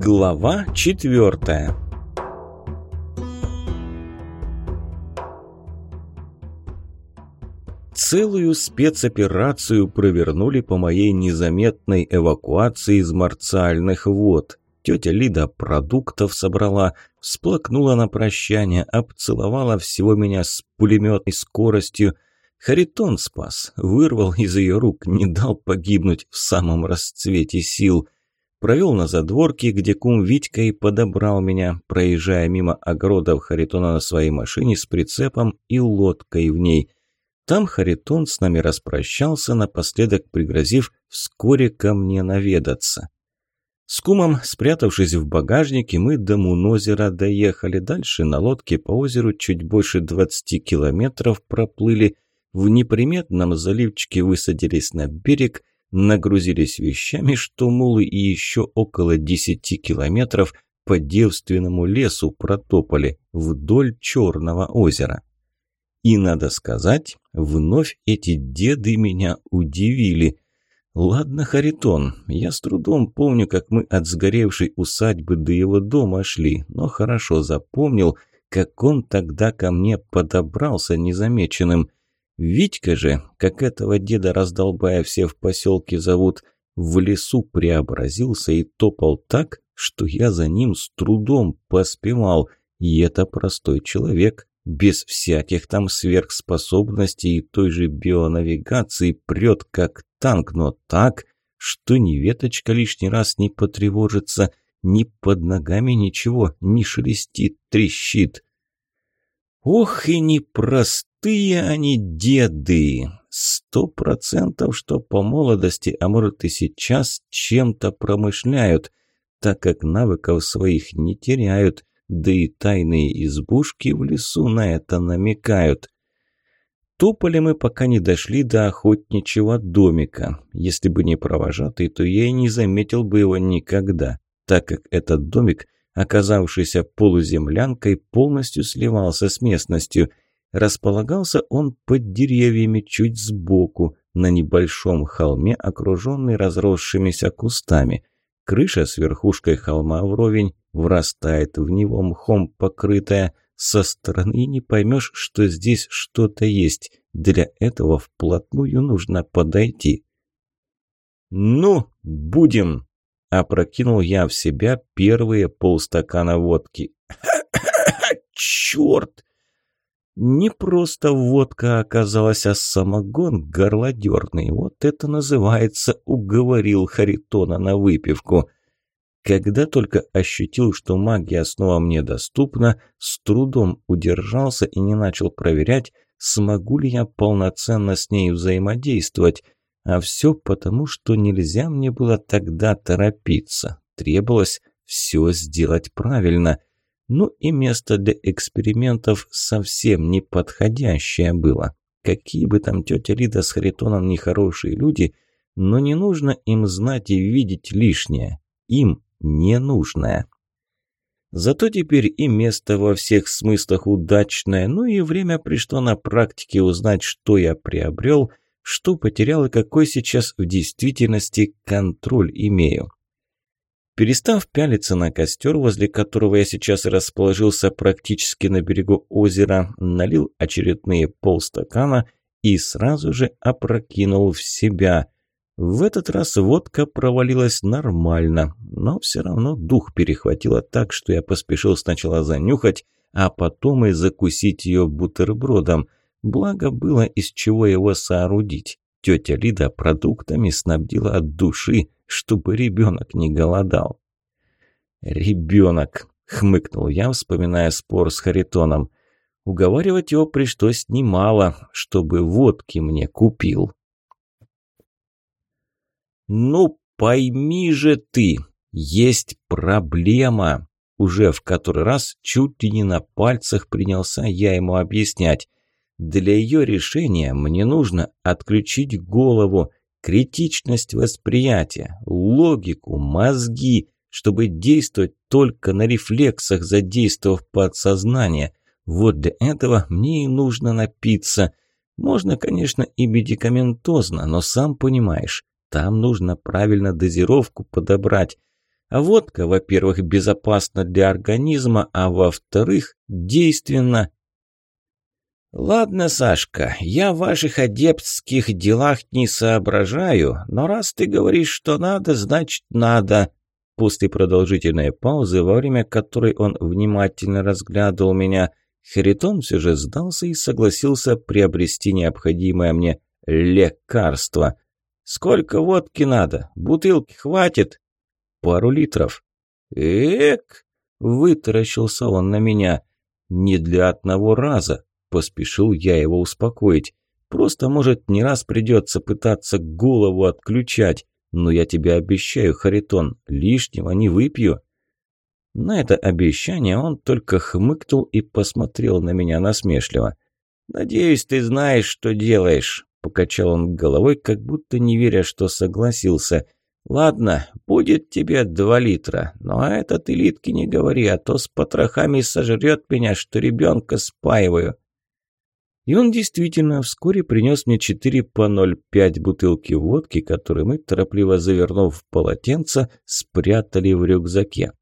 Глава четвертая Целую спецоперацию провернули по моей незаметной эвакуации из марциальных вод. Тетя Лида продуктов собрала, всплакнула на прощание, обцеловала всего меня с пулеметной скоростью. Харитон спас, вырвал из ее рук, не дал погибнуть в самом расцвете сил. Провел на задворке, где кум Витька и подобрал меня, проезжая мимо огородов Харитона на своей машине с прицепом и лодкой в ней. Там Харитон с нами распрощался, напоследок пригрозив вскоре ко мне наведаться. С кумом, спрятавшись в багажнике, мы до Мунозера доехали. Дальше на лодке по озеру чуть больше 20 километров проплыли. В неприметном заливчике высадились на берег, нагрузились вещами, что мулы и еще около 10 километров по девственному лесу протопали вдоль Черного озера. И, надо сказать, вновь эти деды меня удивили – «Ладно, Харитон, я с трудом помню, как мы от сгоревшей усадьбы до его дома шли, но хорошо запомнил, как он тогда ко мне подобрался незамеченным. Витька же, как этого деда раздолбая все в поселке зовут, в лесу преобразился и топал так, что я за ним с трудом поспевал, и это простой человек, без всяких там сверхспособностей и той же бионавигации прет как танк, но так, что ни веточка лишний раз не потревожится, ни под ногами ничего не шелестит, трещит. Ох и непростые они деды! Сто процентов, что по молодости, а может и сейчас, чем-то промышляют, так как навыков своих не теряют, да и тайные избушки в лесу на это намекают. Топали мы, пока не дошли до охотничьего домика. Если бы не провожатый, то я и не заметил бы его никогда, так как этот домик, оказавшийся полуземлянкой, полностью сливался с местностью. Располагался он под деревьями чуть сбоку, на небольшом холме, окруженный разросшимися кустами. Крыша с верхушкой холма вровень, врастает в него мхом покрытая – со стороны не поймешь, что здесь что-то есть. Для этого вплотную нужно подойти. «Ну, будем!» – опрокинул я в себя первые полстакана водки. «Черт!» Не просто водка оказалась, а самогон горлодерный. Вот это называется «уговорил Харитона на выпивку». Когда только ощутил, что магия снова мне доступна, с трудом удержался и не начал проверять, смогу ли я полноценно с ней взаимодействовать. А все потому, что нельзя мне было тогда торопиться. Требовалось все сделать правильно. Ну и место для экспериментов совсем неподходящее было. Какие бы там тетя Лида с Харитоном нехорошие люди, но не нужно им знать и видеть лишнее. Им ненужное. Зато теперь и место во всех смыслах удачное, ну и время пришло на практике узнать, что я приобрел, что потерял и какой сейчас в действительности контроль имею. Перестав пялиться на костер, возле которого я сейчас расположился практически на берегу озера, налил очередные полстакана и сразу же опрокинул в себя – в этот раз водка провалилась нормально, но все равно дух перехватило так, что я поспешил сначала занюхать, а потом и закусить ее бутербродом. Благо было из чего его соорудить. Тетя Лида продуктами снабдила от души, чтобы ребенок не голодал. «Ребенок!» — хмыкнул я, вспоминая спор с Харитоном. Уговаривать его пришлось немало, чтобы водки мне купил. «Ну, пойми же ты, есть проблема!» Уже в который раз чуть ли не на пальцах принялся я ему объяснять. Для ее решения мне нужно отключить голову, критичность восприятия, логику, мозги, чтобы действовать только на рефлексах, задействовав подсознание. Вот для этого мне и нужно напиться. Можно, конечно, и медикаментозно, но сам понимаешь, там нужно правильно дозировку подобрать. А водка, во-первых, безопасна для организма, а во-вторых, действенна. «Ладно, Сашка, я в ваших адептских делах не соображаю, но раз ты говоришь, что надо, значит надо». После продолжительной паузы, во время которой он внимательно разглядывал меня, Харитон все же сдался и согласился приобрести необходимое мне лекарство. «Сколько водки надо? Бутылки хватит?» «Пару литров». «Эк!» – вытаращился он на меня. «Не для одного раза», – поспешил я его успокоить. «Просто, может, не раз придется пытаться голову отключать. Но я тебе обещаю, Харитон, лишнего не выпью». На это обещание он только хмыкнул и посмотрел на меня насмешливо. «Надеюсь, ты знаешь, что делаешь», – покачал он головой, как будто не веря, что согласился. «Ладно, будет тебе два литра, но это ты Литке не говори, а то с потрохами сожрет меня, что ребенка спаиваю». И он действительно вскоре принес мне 4 по 0,5 бутылки водки, которые мы, торопливо завернув в полотенце, спрятали в рюкзаке.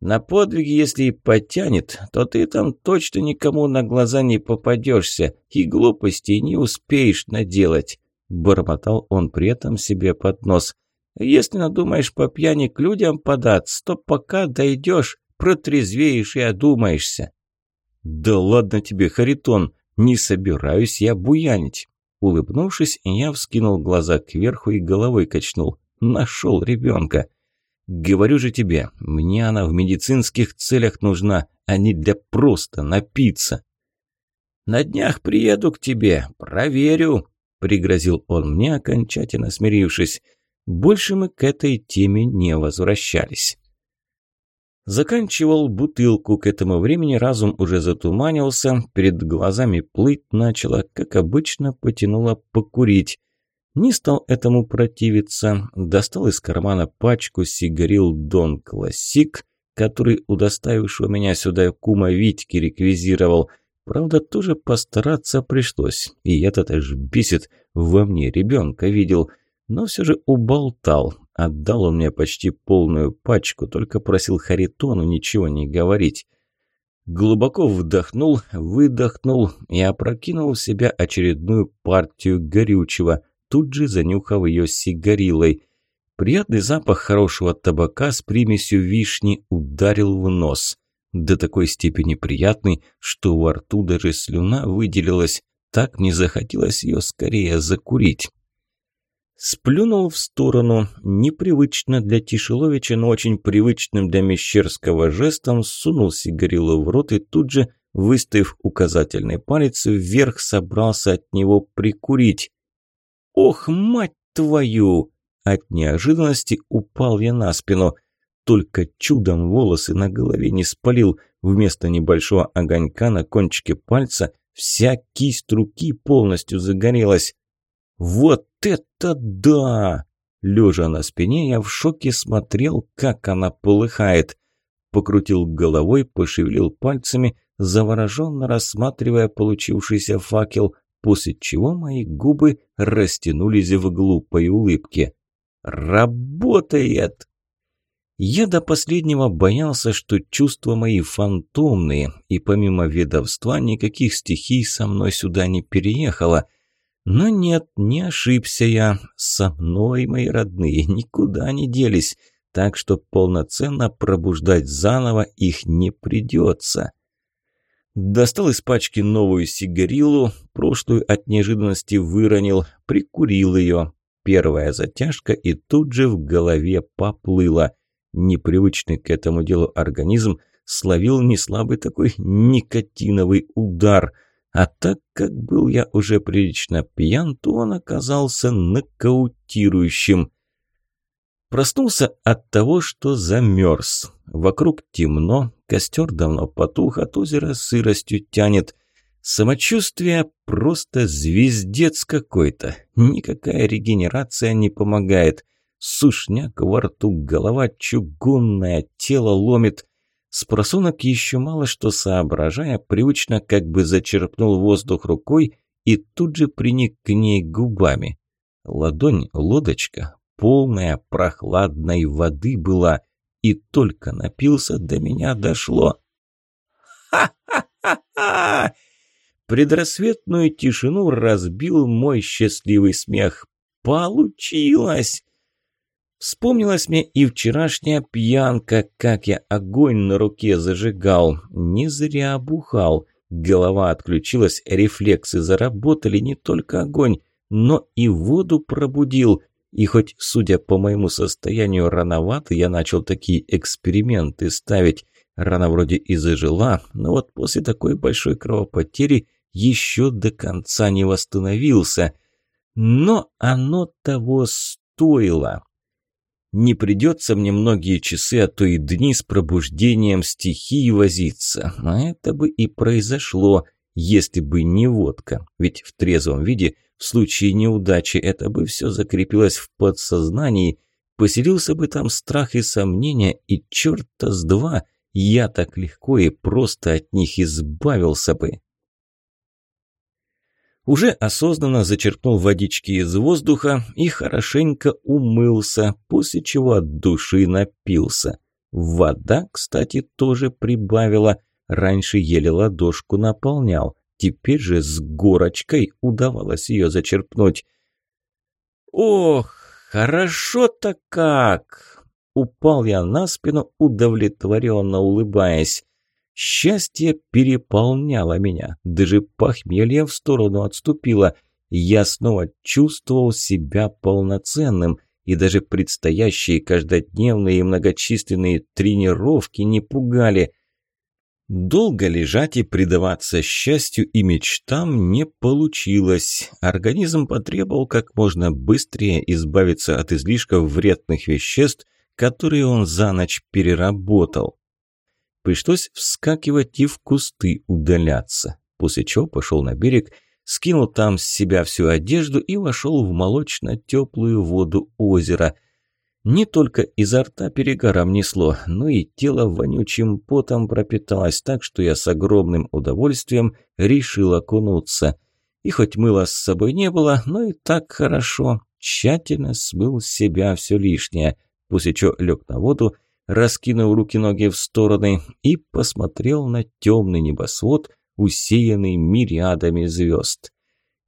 «На подвиги, если и потянет, то ты там точно никому на глаза не попадешься и глупостей не успеешь наделать», – бормотал он при этом себе под нос. «Если надумаешь по пьяни к людям податься, то пока дойдешь, протрезвеешь и одумаешься». «Да ладно тебе, Харитон!» Не собираюсь я буянить. Улыбнувшись, я вскинул глаза кверху и головой качнул. Нашел ребенка. Говорю же тебе, мне она в медицинских целях нужна, а не для просто напиться. На днях приеду к тебе, проверю, пригрозил он мне, окончательно смирившись. Больше мы к этой теме не возвращались. Заканчивал бутылку, к этому времени разум уже затуманился, перед глазами плыть начало, как обычно потянуло покурить. Не стал этому противиться, достал из кармана пачку сигарил Дон Классик, который удоставившего меня сюда кума Витьки реквизировал. Правда, тоже постараться пришлось, и этот аж бесит, во мне ребенка видел, но все же уболтал, Отдал он мне почти полную пачку, только просил Харитону ничего не говорить. Глубоко вдохнул, выдохнул и опрокинул в себя очередную партию горючего, тут же занюхав ее сигарилой. Приятный запах хорошего табака с примесью вишни ударил в нос. До такой степени приятный, что во рту даже слюна выделилась. Так мне захотелось ее скорее закурить. Сплюнул в сторону, непривычно для Тишеловича, но очень привычным для Мещерского жестом, сунул сигарилу в рот и тут же, выставив указательный палец вверх, собрался от него прикурить. «Ох, мать твою!» От неожиданности упал я на спину. Только чудом волосы на голове не спалил. Вместо небольшого огонька на кончике пальца вся кисть руки полностью загорелась. «Вот это да!» Лежа на спине, я в шоке смотрел, как она полыхает. Покрутил головой, пошевелил пальцами, завороженно рассматривая получившийся факел, после чего мои губы растянулись в глупой улыбке. «Работает!» Я до последнего боялся, что чувства мои фантомные, и помимо ведовства никаких стихий со мной сюда не переехало – но нет, не ошибся я. Со мной мои родные никуда не делись, так что полноценно пробуждать заново их не придется. Достал из пачки новую сигарилу, прошлую от неожиданности выронил, прикурил ее. Первая затяжка и тут же в голове поплыла. Непривычный к этому делу организм словил неслабый такой никотиновый удар – а так как был я уже прилично пьян, то он оказался нокаутирующим. Проснулся от того, что замерз. Вокруг темно, костер давно потух, от озера сыростью тянет. Самочувствие просто звездец какой-то. Никакая регенерация не помогает. Сушняк во рту, голова чугунная, тело ломит. Спросонок еще мало что соображая, привычно как бы зачерпнул воздух рукой и тут же приник к ней губами. Ладонь, лодочка, полная прохладной воды была, и только напился, до меня дошло. «Ха-ха-ха-ха!» Предрассветную тишину разбил мой счастливый смех. «Получилось!» Вспомнилась мне и вчерашняя пьянка, как я огонь на руке зажигал. Не зря бухал. Голова отключилась, рефлексы заработали, не только огонь, но и воду пробудил. И хоть, судя по моему состоянию, рановато я начал такие эксперименты ставить. Рана вроде и зажила, но вот после такой большой кровопотери еще до конца не восстановился. Но оно того стоило. Не придется мне многие часы, а то и дни с пробуждением стихии возиться. А это бы и произошло, если бы не водка. Ведь в трезвом виде, в случае неудачи, это бы все закрепилось в подсознании, поселился бы там страх и сомнения, и черта с два я так легко и просто от них избавился бы. Уже осознанно зачерпнул водички из воздуха и хорошенько умылся, после чего от души напился. Вода, кстати, тоже прибавила. Раньше еле ладошку наполнял, теперь же с горочкой удавалось ее зачерпнуть. «Ох, хорошо-то как!» Упал я на спину, удовлетворенно улыбаясь. Счастье переполняло меня, даже похмелье в сторону отступило. Я снова чувствовал себя полноценным, и даже предстоящие каждодневные и многочисленные тренировки не пугали. Долго лежать и предаваться счастью и мечтам не получилось. Организм потребовал как можно быстрее избавиться от излишков вредных веществ, которые он за ночь переработал. Пришлось вскакивать и в кусты удаляться, после чего пошел на берег, скинул там с себя всю одежду и вошел в молочно-теплую воду озера. Не только изо рта перегаром несло, но и тело вонючим потом пропиталось так, что я с огромным удовольствием решил окунуться. И хоть мыла с собой не было, но и так хорошо, тщательно смыл с себя все лишнее, после чего лег на воду, раскинув руки-ноги в стороны, и посмотрел на темный небосвод, усеянный мириадами звезд.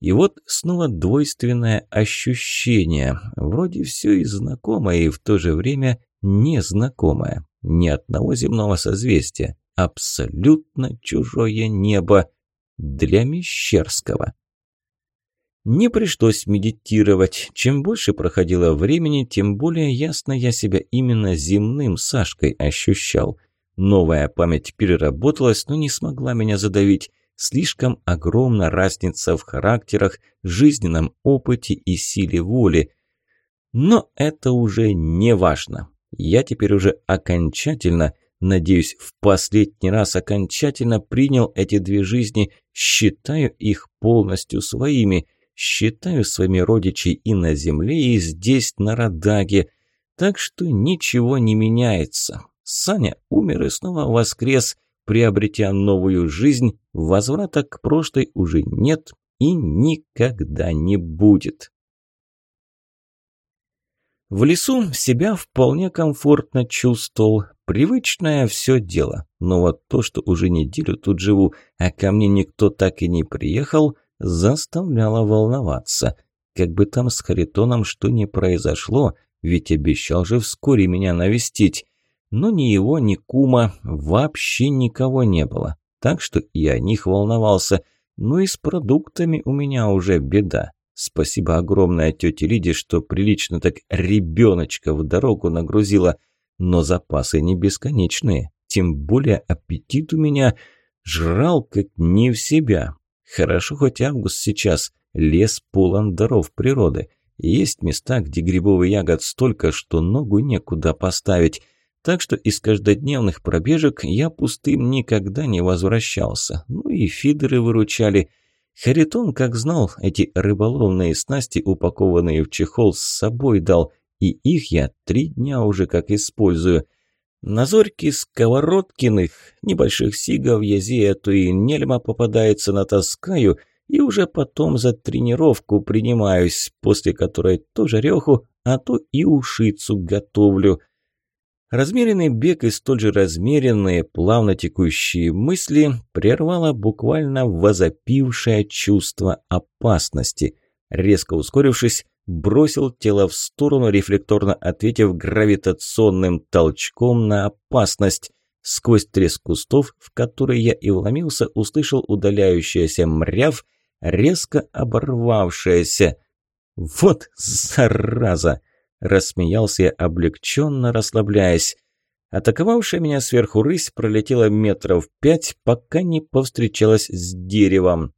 И вот снова двойственное ощущение. Вроде все и знакомое, и в то же время незнакомое. Ни одного земного созвездия. Абсолютно чужое небо для Мещерского. Не пришлось медитировать. Чем больше проходило времени, тем более ясно я себя именно земным Сашкой ощущал. Новая память переработалась, но не смогла меня задавить. Слишком огромна разница в характерах, жизненном опыте и силе воли. Но это уже не важно. Я теперь уже окончательно, надеюсь, в последний раз окончательно принял эти две жизни, считаю их полностью своими – Считаю своими родичей и на земле, и здесь, на Радаге. Так что ничего не меняется. Саня умер и снова воскрес, приобретя новую жизнь. Возврата к прошлой уже нет и никогда не будет. В лесу себя вполне комфортно чувствовал. Привычное все дело. Но вот то, что уже неделю тут живу, а ко мне никто так и не приехал – заставляло волноваться. Как бы там с Харитоном что ни произошло, ведь обещал же вскоре меня навестить. Но ни его, ни кума, вообще никого не было. Так что и о них волновался. Ну и с продуктами у меня уже беда. Спасибо огромное тете Лиде, что прилично так ребеночка в дорогу нагрузила. Но запасы не бесконечные. Тем более аппетит у меня жрал как не в себя. Хорошо хоть август сейчас, лес полон даров природы. Есть места, где грибовый ягод столько, что ногу некуда поставить. Так что из каждодневных пробежек я пустым никогда не возвращался. Ну и фидеры выручали. Харитон, как знал, эти рыболовные снасти, упакованные в чехол, с собой дал. И их я три дня уже как использую – на зорьки сковородкиных, небольших сигов, езея, то и нельма попадается натаскаю, и уже потом за тренировку принимаюсь, после которой то жареху, а то и ушицу готовлю. Размеренный бег и столь же размеренные, плавно текущие мысли прервало буквально возопившее чувство опасности. Резко ускорившись, бросил тело в сторону, рефлекторно ответив гравитационным толчком на опасность. Сквозь треск кустов, в который я и вломился, услышал удаляющийся мряв, резко оборвавшееся. «Вот зараза!» – рассмеялся я, облегченно расслабляясь. Атаковавшая меня сверху рысь пролетела метров пять, пока не повстречалась с деревом.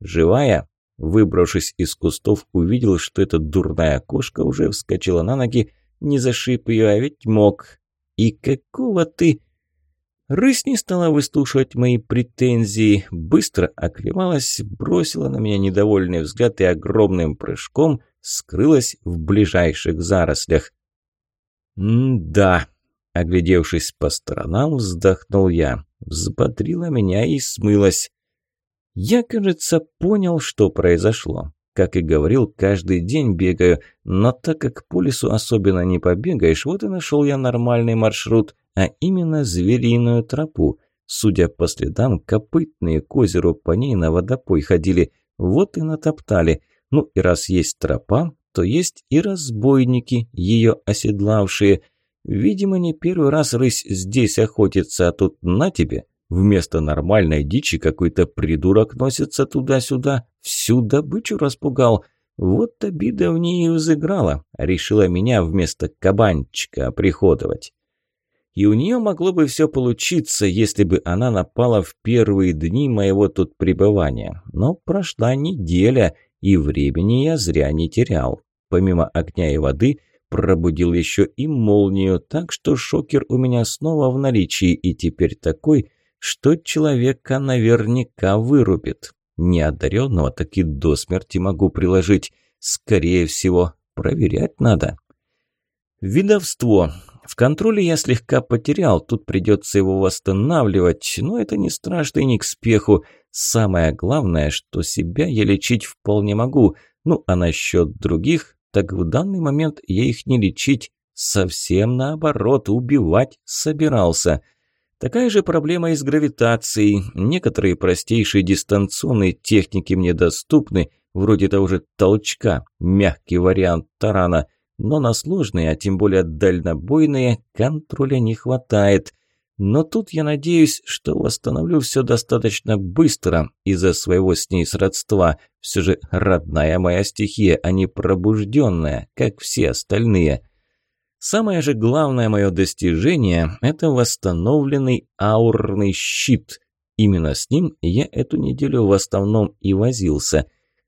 «Живая?» Выбравшись из кустов, увидел, что эта дурная кошка уже вскочила на ноги, не зашиб ее, а ведь мог. «И какого ты...» Рысь не стала выслушивать мои претензии, быстро оклемалась, бросила на меня недовольный взгляд и огромным прыжком скрылась в ближайших зарослях. «М-да», — оглядевшись по сторонам, вздохнул я. Взбодрила меня и смылась. Я, кажется, понял, что произошло. Как и говорил, каждый день бегаю, но так как по лесу особенно не побегаешь, вот и нашел я нормальный маршрут, а именно звериную тропу. Судя по следам, копытные к озеру по ней на водопой ходили, вот и натоптали. Ну и раз есть тропа, то есть и разбойники, ее оседлавшие. Видимо, не первый раз рысь здесь охотится, а тут на тебе – Вместо нормальной дичи какой-то придурок носится туда-сюда, всю добычу распугал. Вот обида в ней и взыграла, решила меня вместо кабанчика приходовать. И у нее могло бы все получиться, если бы она напала в первые дни моего тут пребывания. Но прошла неделя, и времени я зря не терял. Помимо огня и воды, пробудил еще и молнию, так что шокер у меня снова в наличии, и теперь такой, что человека наверняка вырубит. Неодаренного таки до смерти могу приложить. Скорее всего, проверять надо. Видовство. В контроле я слегка потерял, тут придется его восстанавливать, но это не страшно и не к спеху. Самое главное, что себя я лечить вполне могу. Ну, а насчет других, так в данный момент я их не лечить, совсем наоборот, убивать собирался. Такая же проблема и с гравитацией. Некоторые простейшие дистанционные техники мне доступны, вроде того же толчка, мягкий вариант тарана, но на сложные, а тем более дальнобойные, контроля не хватает. Но тут я надеюсь, что восстановлю все достаточно быстро из-за своего с ней сродства. Все же родная моя стихия, а не пробужденная, как все остальные. Самое же главное мое достижение – это восстановленный аурный щит. Именно с ним я эту неделю в основном и возился.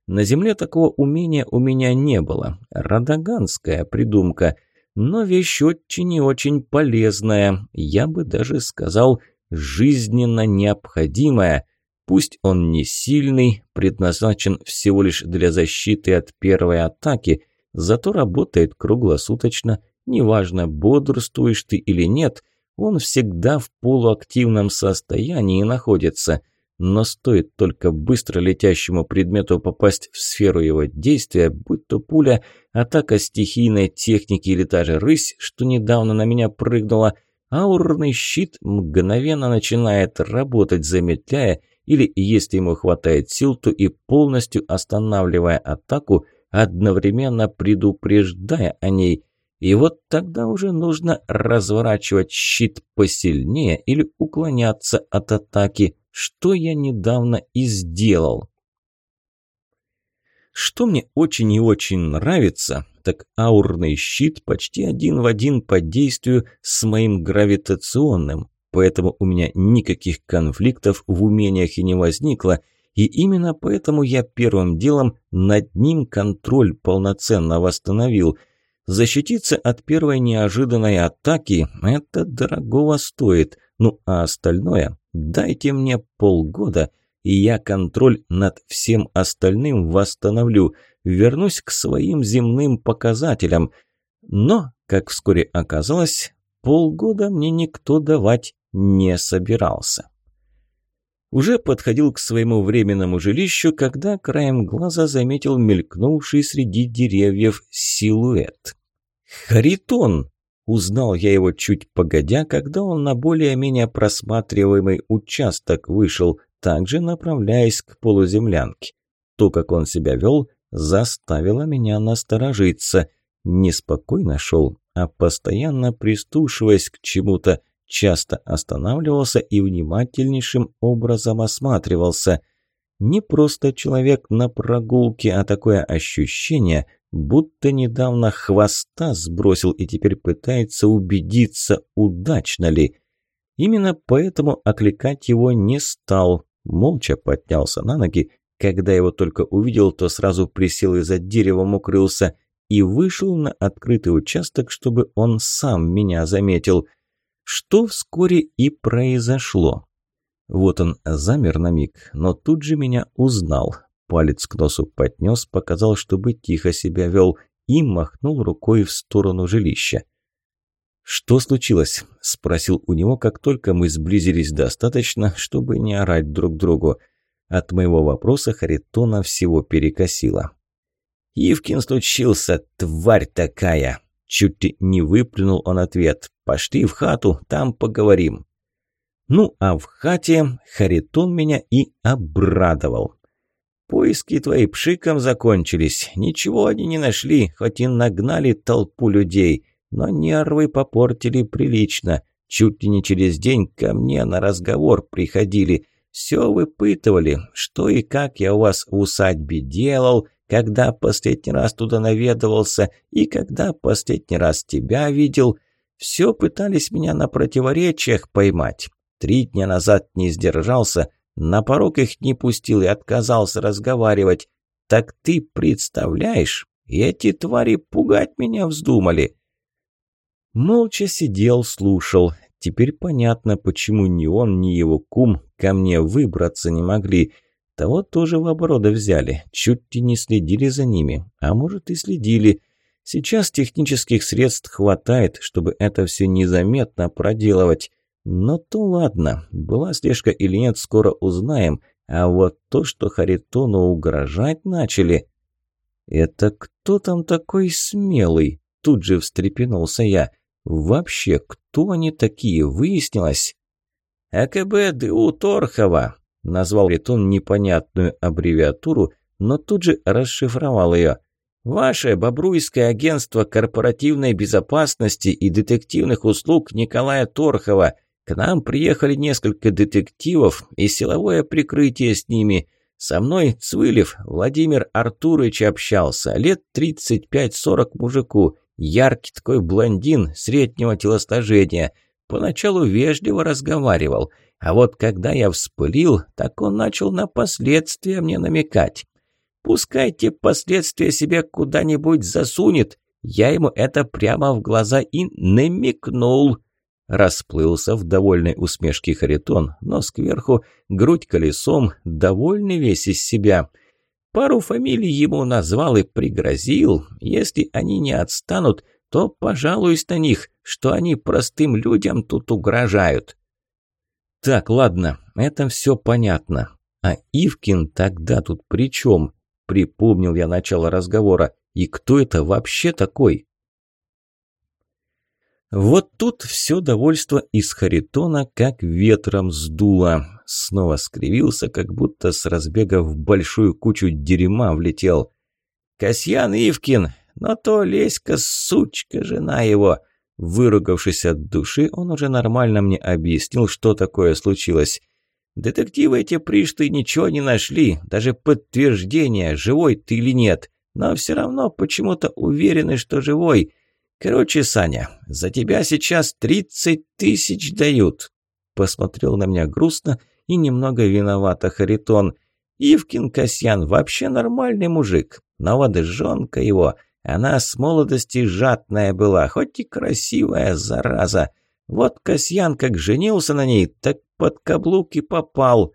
На земле такого умения у меня не было. Радаганская придумка. Но вещь очень и очень полезная. Я бы даже сказал, жизненно необходимая. Пусть он не сильный, предназначен всего лишь для защиты от первой атаки, зато работает круглосуточно – Неважно, бодрствуешь ты или нет, он всегда в полуактивном состоянии находится. Но стоит только быстро летящему предмету попасть в сферу его действия, будь то пуля, атака стихийной техники или даже рысь, что недавно на меня прыгнула, аурный щит мгновенно начинает работать, замедляя, или, если ему хватает сил, то и полностью останавливая атаку, одновременно предупреждая о ней – и вот тогда уже нужно разворачивать щит посильнее или уклоняться от атаки, что я недавно и сделал. Что мне очень и очень нравится, так аурный щит почти один в один по действию с моим гравитационным, поэтому у меня никаких конфликтов в умениях и не возникло, и именно поэтому я первым делом над ним контроль полноценно восстановил – Защититься от первой неожиданной атаки – это дорогого стоит. Ну а остальное – дайте мне полгода, и я контроль над всем остальным восстановлю, вернусь к своим земным показателям. Но, как вскоре оказалось, полгода мне никто давать не собирался. Уже подходил к своему временному жилищу, когда краем глаза заметил мелькнувший среди деревьев силуэт. «Харитон!» Узнал я его чуть погодя, когда он на более-менее просматриваемый участок вышел, также направляясь к полуземлянке. То, как он себя вел, заставило меня насторожиться. Неспокойно шел, а постоянно пристушиваясь к чему-то, часто останавливался и внимательнейшим образом осматривался. Не просто человек на прогулке, а такое ощущение, будто недавно хвоста сбросил и теперь пытается убедиться, удачно ли. Именно поэтому окликать его не стал, молча поднялся на ноги, когда его только увидел, то сразу присел и за деревом укрылся и вышел на открытый участок, чтобы он сам меня заметил, что вскоре и произошло. Вот он замер на миг, но тут же меня узнал. Палец к носу поднес, показал, чтобы тихо себя вел, и махнул рукой в сторону жилища. «Что случилось?» – спросил у него, как только мы сблизились достаточно, чтобы не орать друг другу. От моего вопроса Харитона всего перекосило. «Ивкин случился, тварь такая!» Чуть ли не выплюнул он ответ. «Пошли в хату, там поговорим». Ну, а в хате Харитон меня и обрадовал. «Поиски твои пшиком закончились. Ничего они не нашли, хоть и нагнали толпу людей. Но нервы попортили прилично. Чуть ли не через день ко мне на разговор приходили. Все выпытывали, что и как я у вас в усадьбе делал, когда последний раз туда наведывался и когда последний раз тебя видел. Все пытались меня на противоречиях поймать. Три дня назад не сдержался, на порог их не пустил и отказался разговаривать. Так ты представляешь, эти твари пугать меня вздумали. Молча сидел, слушал. Теперь понятно, почему ни он, ни его кум ко мне выбраться не могли. Того тоже в обороты взяли, чуть ли не следили за ними. А может и следили. Сейчас технических средств хватает, чтобы это все незаметно проделывать. Но то ладно, была слежка или нет, скоро узнаем. А вот то, что Харитону угрожать начали... «Это кто там такой смелый?» Тут же встрепенулся я. Вообще, кто они такие, выяснилось? «АКБ ДУ Торхова», – назвал Ритон непонятную аббревиатуру, но тут же расшифровал ее. «Ваше Бобруйское агентство корпоративной безопасности и детективных услуг Николая Торхова. К нам приехали несколько детективов и силовое прикрытие с ними. Со мной Цвылев Владимир Артурович общался, лет 35-40 мужику. Яркий такой блондин среднего телосложения. Поначалу вежливо разговаривал, а вот когда я вспылил, так он начал на последствия мне намекать. Пускайте последствия себе куда-нибудь засунет. Я ему это прямо в глаза и намекнул. Расплылся в довольной усмешке Харитон, но скверху, грудь колесом, довольный весь из себя – Пару фамилий ему назвал и пригрозил. Если они не отстанут, то пожалуюсь на них, что они простым людям тут угрожают. Так, ладно, это все понятно. А Ивкин тогда тут при чем? Припомнил я начало разговора. И кто это вообще такой? Вот тут все довольство из Харитона как ветром сдуло снова скривился, как будто с разбега в большую кучу дерьма влетел. «Касьян Ивкин, но то Леська, сучка, жена его!» Выругавшись от души, он уже нормально мне объяснил, что такое случилось. «Детективы эти пришты ничего не нашли, даже подтверждения, живой ты или нет, но все равно почему-то уверены, что живой. Короче, Саня, за тебя сейчас тридцать тысяч дают!» Посмотрел на меня грустно и немного виновата Харитон. Ивкин Касьян вообще нормальный мужик, но вот жонка его, она с молодости жадная была, хоть и красивая, зараза. Вот Касьян как женился на ней, так под каблук и попал.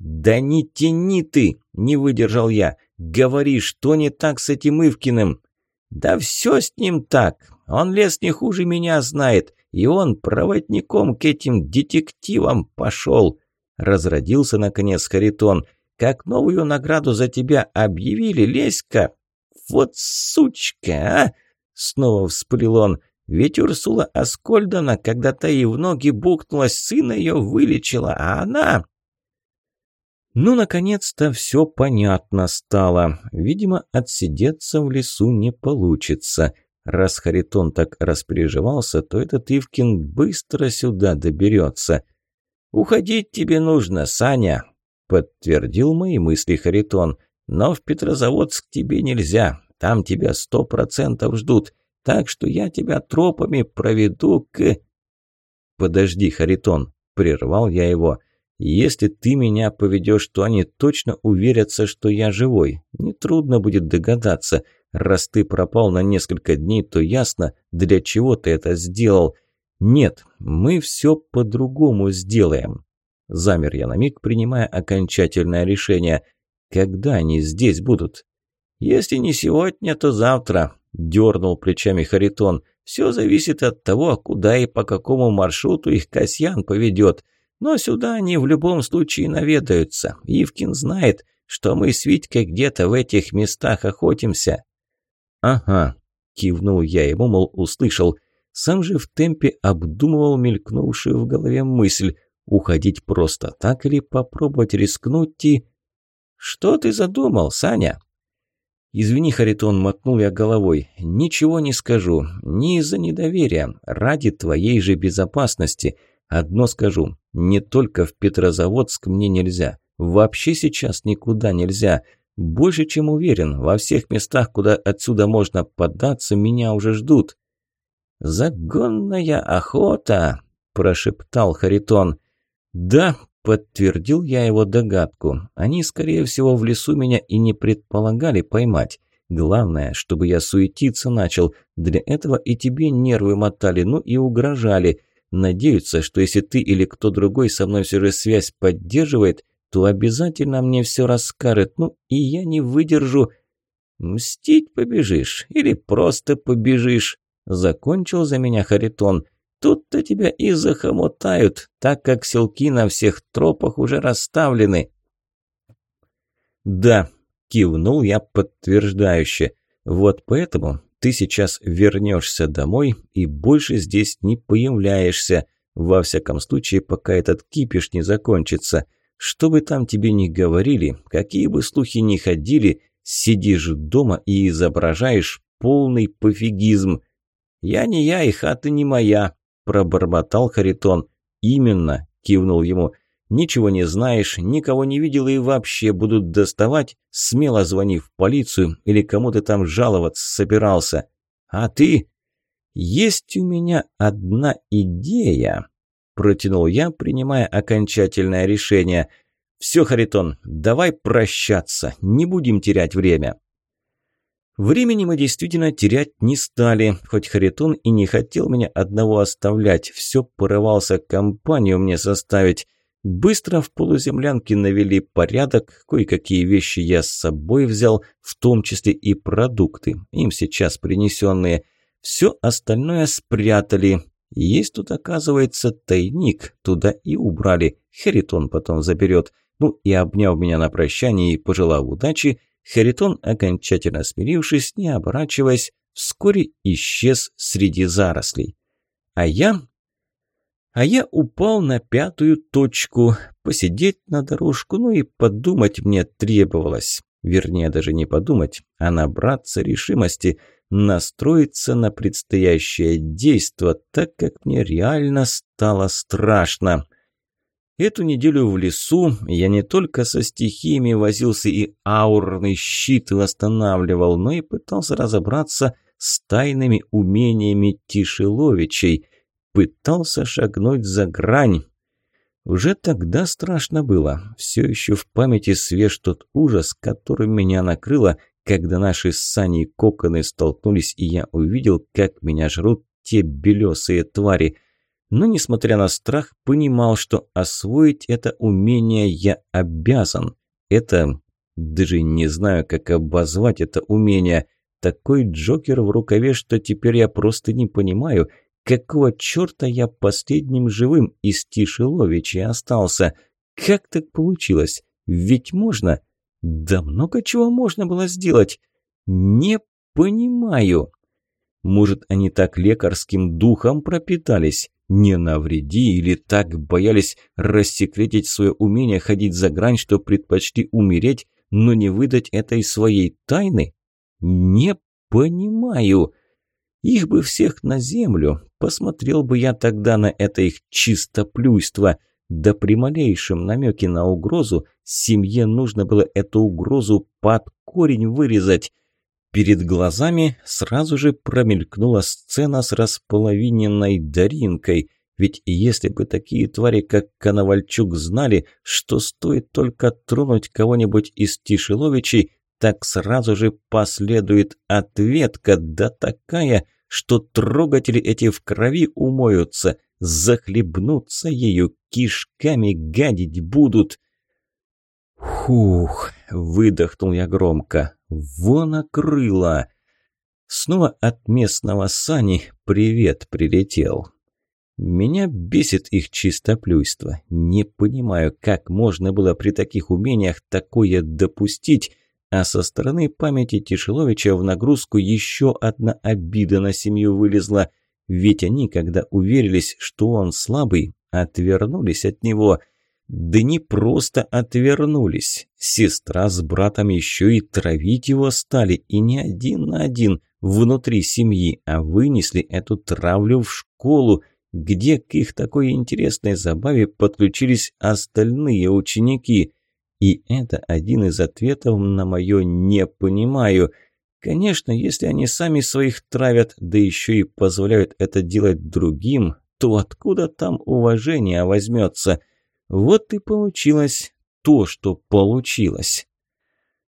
«Да не тяни ты!» – не выдержал я. «Говори, что не так с этим Ивкиным?» «Да все с ним так. Он лес не хуже меня знает, и он проводником к этим детективам пошел. Разродился, наконец, Харитон. «Как новую награду за тебя объявили, Леська!» «Вот сучка, а!» Снова вспылил он. Ведь Урсула Аскольдовна когда-то и в ноги бухнулась, сына ее вылечила, а она... Ну, наконец-то все понятно стало. Видимо, отсидеться в лесу не получится. Раз Харитон так распереживался, то этот Ивкин быстро сюда доберется. «Уходить тебе нужно, Саня», – подтвердил мои мысли Харитон. «Но в Петрозаводск тебе нельзя, там тебя сто процентов ждут, так что я тебя тропами проведу к...» «Подожди, Харитон», – прервал я его. «Если ты меня поведешь, то они точно уверятся, что я живой. Нетрудно будет догадаться. Раз ты пропал на несколько дней, то ясно, для чего ты это сделал. «Нет, мы все по-другому сделаем». Замер я на миг, принимая окончательное решение. «Когда они здесь будут?» «Если не сегодня, то завтра», – дернул плечами Харитон. «Все зависит от того, куда и по какому маршруту их Касьян поведет. Но сюда они в любом случае наведаются. Ивкин знает, что мы с Витькой где-то в этих местах охотимся». «Ага», – кивнул я ему, мол, услышал. Сам же в темпе обдумывал мелькнувшую в голове мысль уходить просто так или попробовать рискнуть и... «Что ты задумал, Саня?» «Извини, Харитон, мотнул я головой. Ничего не скажу. Не из-за недоверия. Ради твоей же безопасности. Одно скажу. Не только в Петрозаводск мне нельзя. Вообще сейчас никуда нельзя. Больше чем уверен, во всех местах, куда отсюда можно податься, меня уже ждут. «Загонная охота!» – прошептал Харитон. «Да», – подтвердил я его догадку. «Они, скорее всего, в лесу меня и не предполагали поймать. Главное, чтобы я суетиться начал. Для этого и тебе нервы мотали, ну и угрожали. Надеются, что если ты или кто другой со мной все же связь поддерживает, то обязательно мне все расскажет. Ну и я не выдержу. Мстить побежишь или просто побежишь?» Закончил за меня Харитон. Тут-то тебя и захомутают, так как селки на всех тропах уже расставлены. Да, кивнул я подтверждающе. Вот поэтому ты сейчас вернешься домой и больше здесь не появляешься. Во всяком случае, пока этот кипиш не закончится. Что бы там тебе ни говорили, какие бы слухи ни ходили, сидишь дома и изображаешь полный пофигизм – «Я не я, и хата не моя», – пробормотал Харитон. «Именно», – кивнул ему. «Ничего не знаешь, никого не видел и вообще будут доставать, смело звони в полицию или кому ты там жаловаться собирался. А ты...» «Есть у меня одна идея», – протянул я, принимая окончательное решение. «Все, Харитон, давай прощаться, не будем терять время». Времени мы действительно терять не стали, хоть Харитон и не хотел меня одного оставлять, все порывался компанию мне составить. Быстро в полуземлянке навели порядок, кое-какие вещи я с собой взял, в том числе и продукты, им сейчас принесенные. Все остальное спрятали. Есть тут, оказывается, тайник, туда и убрали, Харитон потом заберет. Ну и обняв меня на прощание и пожелав удачи, Харитон, окончательно смирившись, не оборачиваясь, вскоре исчез среди зарослей. А я... А я упал на пятую точку. Посидеть на дорожку, ну и подумать мне требовалось. Вернее, даже не подумать, а набраться решимости, настроиться на предстоящее действо, так как мне реально стало страшно. Эту неделю в лесу я не только со стихиями возился и аурный щит восстанавливал, но и пытался разобраться с тайными умениями Тишеловичей. Пытался шагнуть за грань. Уже тогда страшно было. Все еще в памяти свеж тот ужас, который меня накрыло, когда наши с Саней коконы столкнулись, и я увидел, как меня жрут те белесые твари – но, несмотря на страх, понимал, что освоить это умение я обязан. Это... даже не знаю, как обозвать это умение. Такой Джокер в рукаве, что теперь я просто не понимаю, какого черта я последним живым из Тишеловичей остался. Как так получилось? Ведь можно... Да много чего можно было сделать. Не понимаю. Может, они так лекарским духом пропитались? Не навреди или так боялись рассекретить свое умение ходить за грань, что предпочли умереть, но не выдать этой своей тайны? Не понимаю. Их бы всех на землю. Посмотрел бы я тогда на это их чистоплюйство. Да при малейшем намеке на угрозу семье нужно было эту угрозу под корень вырезать. Перед глазами сразу же промелькнула сцена с располовиненной Даринкой. Ведь если бы такие твари, как Коновальчук, знали, что стоит только тронуть кого-нибудь из Тишеловичей, так сразу же последует ответка, да такая, что трогатели эти в крови умоются, захлебнутся ею, кишками гадить будут. «Хух!» – выдохнул я громко. «Вон окрыло!» Снова от местного Сани привет прилетел. Меня бесит их чистоплюйство. Не понимаю, как можно было при таких умениях такое допустить, а со стороны памяти Тишеловича в нагрузку еще одна обида на семью вылезла. Ведь они, когда уверились, что он слабый, отвернулись от него. Да не просто отвернулись. Сестра с братом еще и травить его стали, и не один на один внутри семьи, а вынесли эту травлю в школу, где к их такой интересной забаве подключились остальные ученики – и это один из ответов на мое «не понимаю». Конечно, если они сами своих травят, да еще и позволяют это делать другим, то откуда там уважение возьмется? Вот и получилось то, что получилось.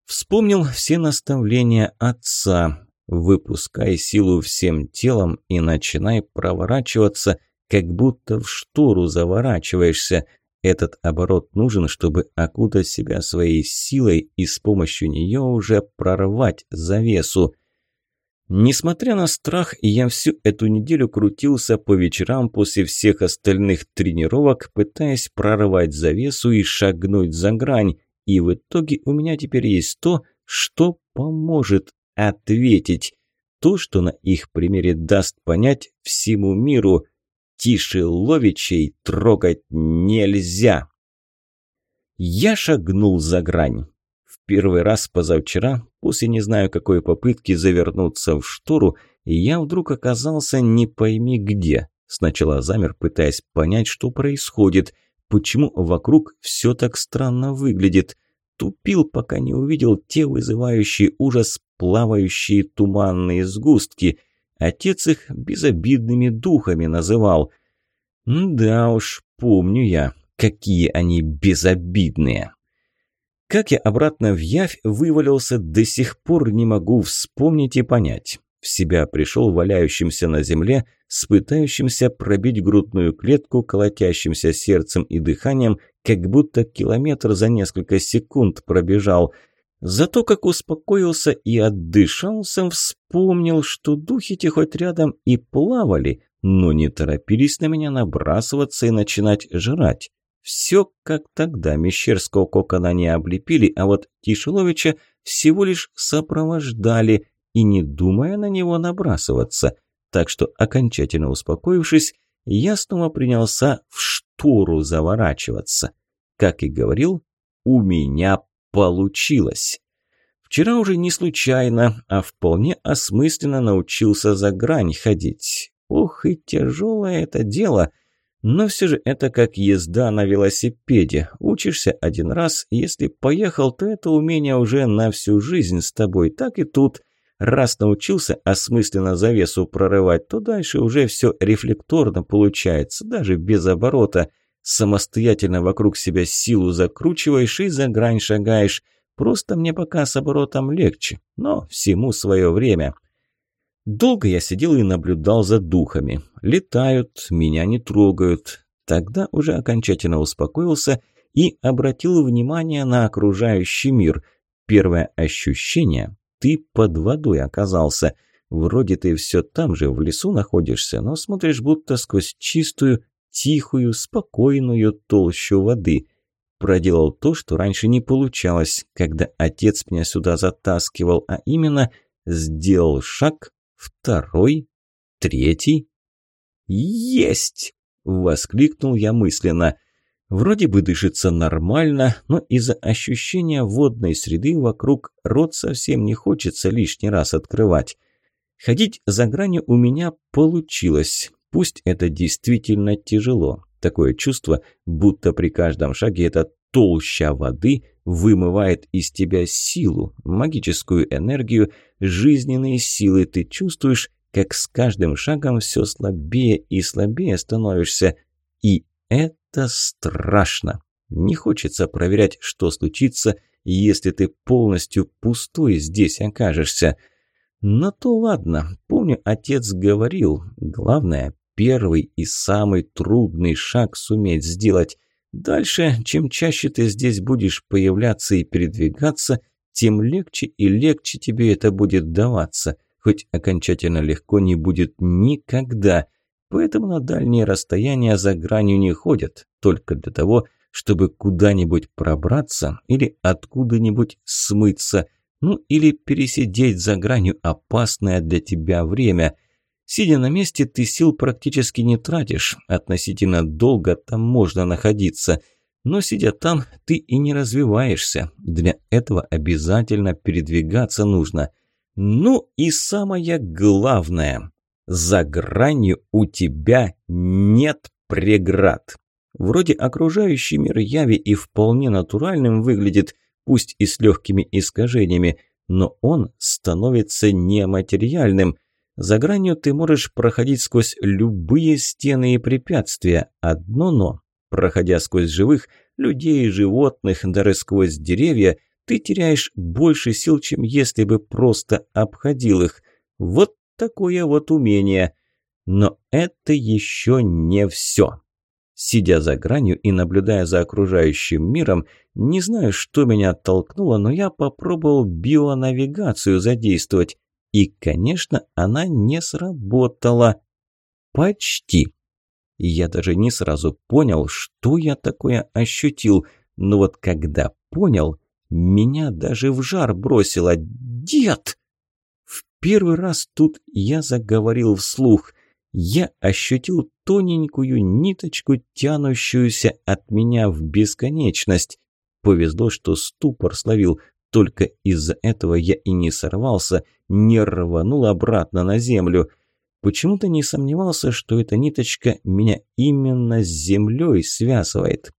Вспомнил все наставления отца. Выпускай силу всем телом и начинай проворачиваться, как будто в штору заворачиваешься – этот оборот нужен, чтобы окутать себя своей силой и с помощью нее уже прорвать завесу. Несмотря на страх, я всю эту неделю крутился по вечерам после всех остальных тренировок, пытаясь прорвать завесу и шагнуть за грань. И в итоге у меня теперь есть то, что поможет ответить. То, что на их примере даст понять всему миру – Тишеловичей трогать нельзя. Я шагнул за грань. Первый раз позавчера, после не знаю какой попытки завернуться в штору, я вдруг оказался не пойми где. Сначала замер, пытаясь понять, что происходит, почему вокруг все так странно выглядит. Тупил, пока не увидел те вызывающие ужас плавающие туманные сгустки – Отец их безобидными духами называл. Да уж, помню я, какие они безобидные. Как я обратно в явь вывалился, до сих пор не могу вспомнить и понять. В себя пришел валяющимся на земле, с пытающимся пробить грудную клетку, колотящимся сердцем и дыханием, как будто километр за несколько секунд пробежал – Зато как успокоился и отдышался, вспомнил, что духи-те хоть рядом и плавали, но не торопились на меня набрасываться и начинать жрать. Все как тогда, Мещерского кокона не облепили, а вот Тишеловича всего лишь сопровождали и не думая на него набрасываться. Так что, окончательно успокоившись, я снова принялся в штору заворачиваться. Как и говорил, у меня получилось. Вчера уже не случайно, а вполне осмысленно научился за грань ходить. Ох и тяжелое это дело. Но все же это как езда на велосипеде. Учишься один раз, если поехал, то это умение уже на всю жизнь с тобой. Так и тут. Раз научился осмысленно завесу прорывать, то дальше уже все рефлекторно получается, даже без оборота – Самостоятельно вокруг себя силу закручиваешь и за грань шагаешь. Просто мне пока с оборотом легче, но всему свое время. Долго я сидел и наблюдал за духами. Летают, меня не трогают. Тогда уже окончательно успокоился и обратил внимание на окружающий мир. Первое ощущение – ты под водой оказался. Вроде ты все там же, в лесу находишься, но смотришь будто сквозь чистую, тихую, спокойную толщу воды. Проделал то, что раньше не получалось, когда отец меня сюда затаскивал, а именно сделал шаг Второй? Третий? «Есть!» – воскликнул я мысленно. Вроде бы дышится нормально, но из-за ощущения водной среды вокруг рот совсем не хочется лишний раз открывать. Ходить за гранью у меня получилось. Пусть это действительно тяжело. Такое чувство, будто при каждом шаге эта толща воды вымывает из тебя силу, магическую энергию, жизненные силы. Ты чувствуешь, как с каждым шагом все слабее и слабее становишься. И это страшно. Не хочется проверять, что случится, если ты полностью пустой здесь окажешься. Но то ладно, помню, отец говорил, главное, первый и самый трудный шаг суметь сделать. Дальше, чем чаще ты здесь будешь появляться и передвигаться, тем легче и легче тебе это будет даваться, хоть окончательно легко не будет никогда. Поэтому на дальние расстояния за гранью не ходят, только для того, чтобы куда-нибудь пробраться или откуда-нибудь смыться – ну или пересидеть за гранью опасное для тебя время. Сидя на месте, ты сил практически не тратишь, относительно долго там можно находиться. Но сидя там, ты и не развиваешься. Для этого обязательно передвигаться нужно. Ну и самое главное, за гранью у тебя нет преград. Вроде окружающий мир яви и вполне натуральным выглядит, пусть и с легкими искажениями, но он становится нематериальным. За гранью ты можешь проходить сквозь любые стены и препятствия. Одно «но». Проходя сквозь живых, людей и животных, даже сквозь деревья, ты теряешь больше сил, чем если бы просто обходил их. Вот такое вот умение. Но это еще не все. Сидя за гранью и наблюдая за окружающим миром, не знаю, что меня оттолкнуло, но я попробовал бионавигацию задействовать. И, конечно, она не сработала. Почти. Я даже не сразу понял, что я такое ощутил. Но вот когда понял, меня даже в жар бросило. «Дед!» В первый раз тут я заговорил вслух – я ощутил тоненькую ниточку, тянущуюся от меня в бесконечность. Повезло, что ступор словил, только из-за этого я и не сорвался, не рванул обратно на землю. Почему-то не сомневался, что эта ниточка меня именно с землей связывает.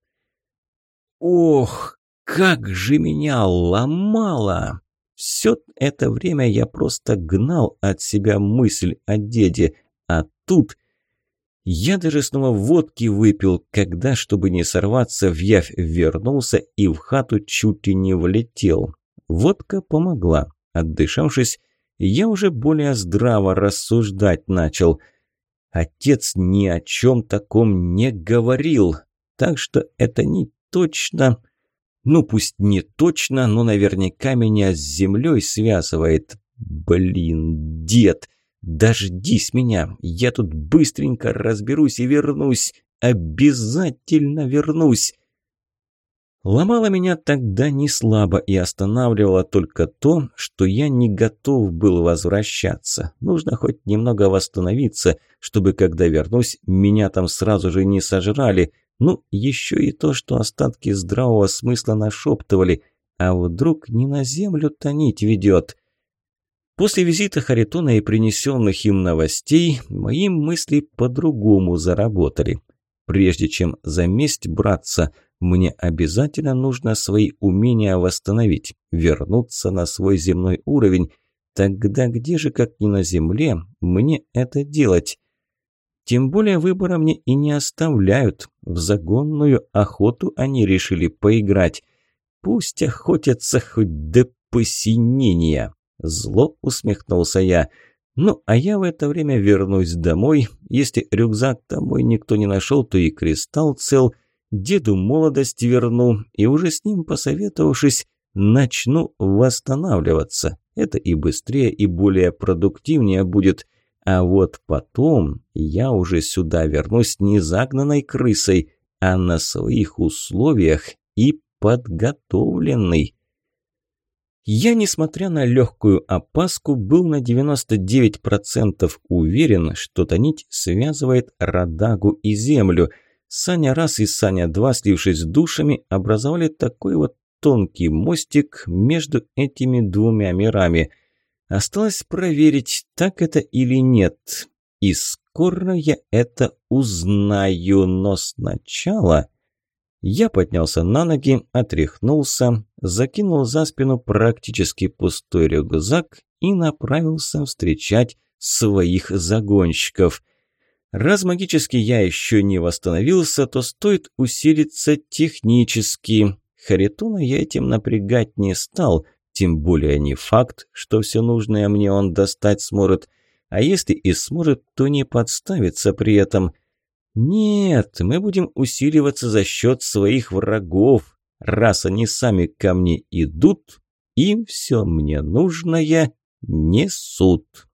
Ох, как же меня ломало! Все это время я просто гнал от себя мысль о деде – а тут... Я даже снова водки выпил, когда, чтобы не сорваться, в явь вернулся и в хату чуть ли не влетел. Водка помогла. Отдышавшись, я уже более здраво рассуждать начал. Отец ни о чем таком не говорил, так что это не точно... Ну, пусть не точно, но наверняка меня с землей связывает. Блин, дед, «Дождись меня! Я тут быстренько разберусь и вернусь! Обязательно вернусь!» Ломало меня тогда не слабо и останавливало только то, что я не готов был возвращаться. Нужно хоть немного восстановиться, чтобы, когда вернусь, меня там сразу же не сожрали. Ну, еще и то, что остатки здравого смысла нашептывали. А вдруг не на землю тонить ведет? После визита Харитона и принесенных им новостей, мои мысли по-другому заработали. Прежде чем за месть браться, мне обязательно нужно свои умения восстановить, вернуться на свой земной уровень. Тогда где же, как не на земле, мне это делать? Тем более выбора мне и не оставляют. В загонную охоту они решили поиграть. Пусть охотятся хоть до посинения. Зло усмехнулся я. Ну, а я в это время вернусь домой. Если рюкзак-то мой никто не нашел, то и кристалл цел. Деду молодость верну, и уже с ним посоветовавшись, начну восстанавливаться. Это и быстрее, и более продуктивнее будет. А вот потом я уже сюда вернусь не загнанной крысой, а на своих условиях и подготовленный. Я, несмотря на легкую опаску, был на 99% уверен, что та нить связывает Радагу и Землю. Саня раз и Саня два, слившись душами, образовали такой вот тонкий мостик между этими двумя мирами. Осталось проверить, так это или нет. И скоро я это узнаю, но сначала... Я поднялся на ноги, отряхнулся, закинул за спину практически пустой рюкзак и направился встречать своих загонщиков. Раз магически я еще не восстановился, то стоит усилиться технически. Харитона я этим напрягать не стал, тем более не факт, что все нужное мне он достать сможет. А если и сможет, то не подставится при этом – нет, мы будем усиливаться за счет своих врагов. Раз они сами ко мне идут, им все мне нужное несут.